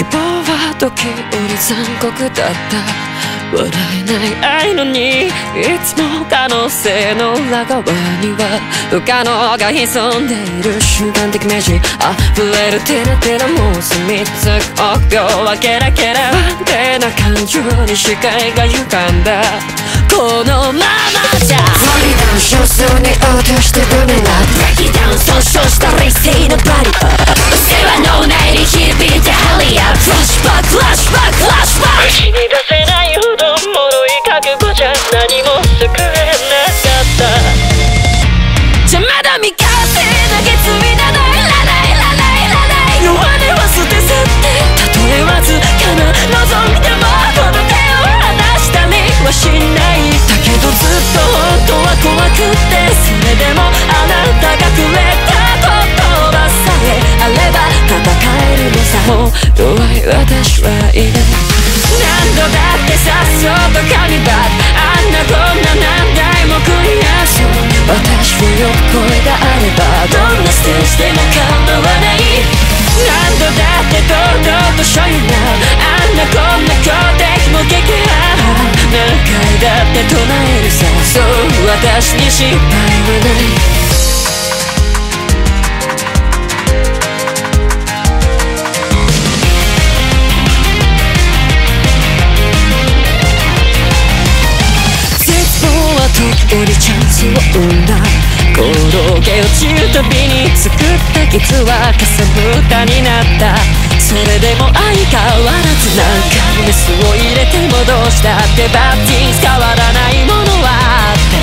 希望は時折残酷だった笑えない愛のにいつも可能性の裏側には不可能が潜んでいる瞬間的メー。ジ溢れるテラテラもう住みつく。臆病はケラケラ不安定な感情に視界が歪んだ。このままじゃ。フリーダン少数に落としてブネが私はいない何度だってさっそうと神バあんなこんな何台も繰り返そう私を呼ぶ声があればどんなステージでも構わない何度だって堂々と show you now あんなこんな強敵も撃破何回だって唱えるさそう私に失敗はないは時折チャンスを生んだ転げ落ちるたびに作った傷はかさぶたになったそれでも相変わらず何回メスを入れてもどうしたってバッティング変わらないものはあって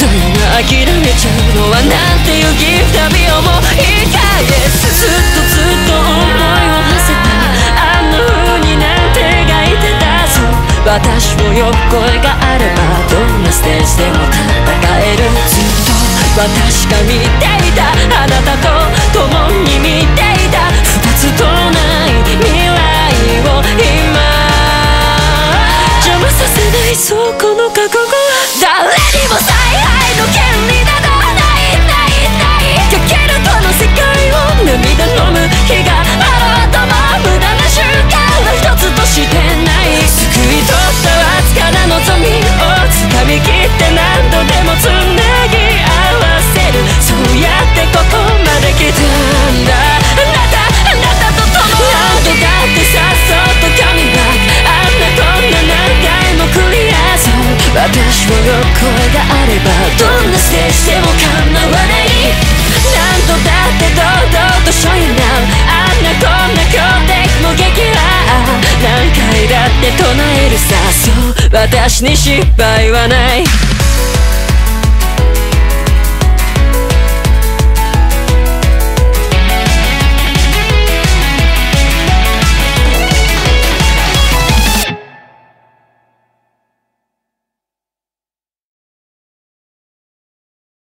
どんな諦めちゃうのはなんていうギフ旅をもういいかいですずっとずっと思いを馳せたあんな風になんて描いてたぞ私を呼ぶ声があればステージでも戦えるずっと私が見ていた。あなたと共に見ていた。二つとない未来を今。邪魔させないそうこの覚悟は誰にも采配の権利私に失敗はない。